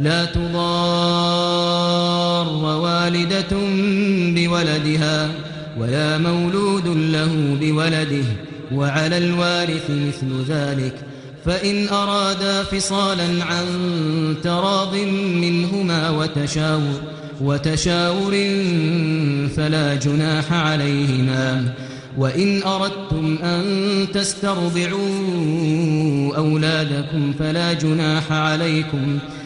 لا تضار والدة بولدها ولا مولود له بولده وعلى الوارث مثل ذلك. فإن أرادا فصالا عن تراض منهما وتشاور وتشاور فلا جناح عليهما. وإن أردتم أن تسترضعوا أولادكم فلا جناح عليكم. فلا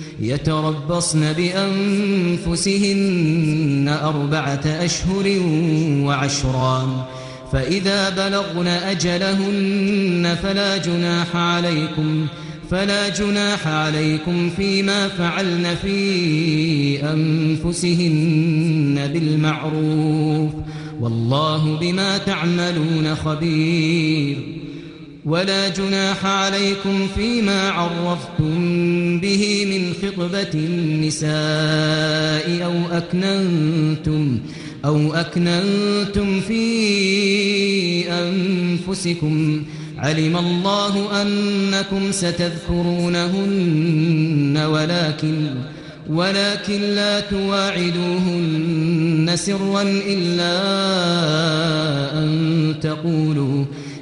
يتربصن بأنفسهن أربعة أشهر وعشرا فإذا بلغن أجلهن فلا جناح عليكم فلا جناح عليكم فيما فعلن في أنفسهن بالمعروف والله بما تعملون خبير ولا جناح عليكم فيما عرفتم به من خطبة النساء أو أكننتم أو أكننتم في أنفسكم. علم الله أنكم ستذكرونهن ولكن ولكن لا تواعدوهن سرا إلا أن تقولوا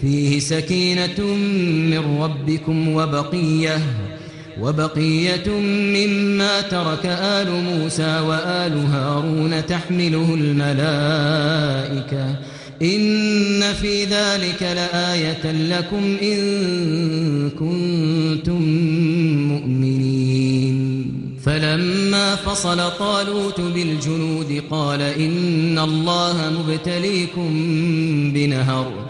فيه سكينة من ربكم وبقية وبقية مما ترك آل موسى وآل هارون تحمله الملائكة. إن في ذلك لآية لكم إن كنتم مؤمنين. فلما فصل طالوت بالجنود قال إن الله مبتليكم بنهر.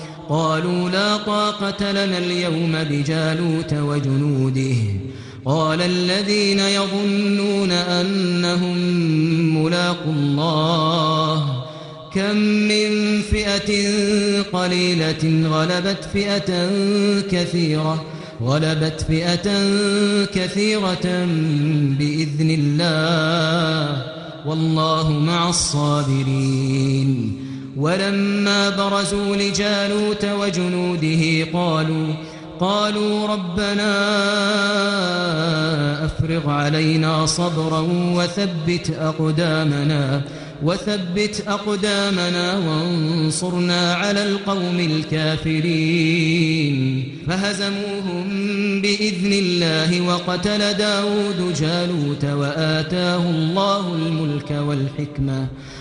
قالوا لا طاقة لنا اليوم بجالوت وجنوده. قال الذين يظنون أنهم ملاقوا الله كم من فئة قليلة غلبت فئة كثيرة غلبت فئة كثيرة بإذن الله. والله مع الصابرين. ولما برزوا لجالوت وجنوده قالوا قالوا ربنا أفرغ علينا صبرا وثبت أقدامنا وثبت أقدامنا وانصرنا على القوم الكافرين. فهزموهم بإذن الله وقتل داود جالوت وآتاه الله الملك والحكمة.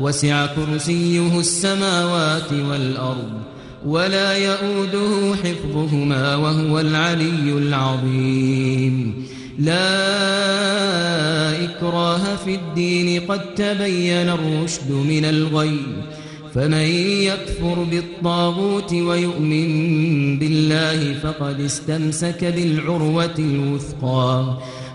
وسع كرسيه السماوات والأرض ولا يؤوده حفظهما وهو العلي العظيم. لا إكراه في الدين قد تبين الرشد من الغي. فمن يكفر بالطاغوت ويؤمن بالله فقد استمسك بالعروة الوثقى.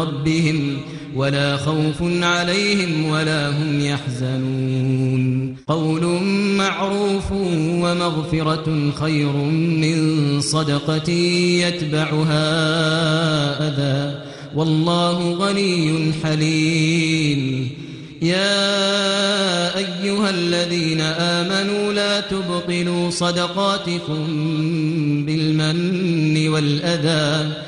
ربهم ولا خوف عليهم ولا هم يحزنون. قول معروف ومغفرة خير من صدقة يتبعها أذى. والله غني حليم. يا أيها الذين آمنوا لا تبطلوا صدقاتكم بالمن والأذى.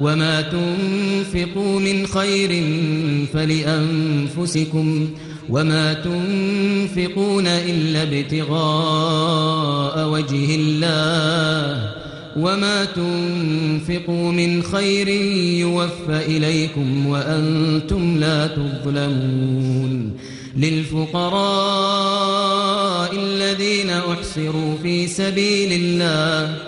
وما تنفقوا من خير فلأنفسكم وما تنفقون إلا ابتغاء وجه الله وما تنفقوا من خير يوفى إليكم وأنتم لا تظلمون للفقراء الذين أحصروا في سبيل الله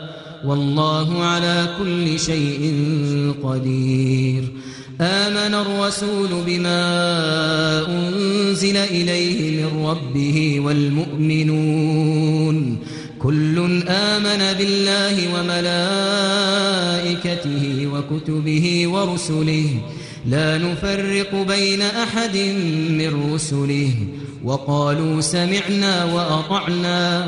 والله على كل شيء قدير. آمن الرسول بما أنزل إليه من ربه والمؤمنون. كل آمن بالله وملائكته وكتبه ورسله. لا نفرق بين أحد من رسله. وقالوا سمعنا وأطعنا.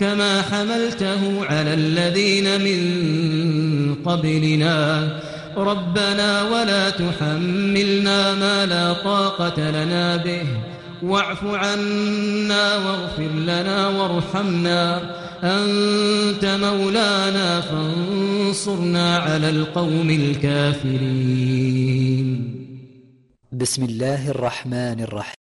كما حملته على الذين من قبلنا. ربنا ولا تحملنا ما لا طاقة لنا به. واعف عنا واغفر لنا وارحمنا. أنت مولانا فانصرنا على القوم الكافرين. بسم الله الرحمن الرحيم.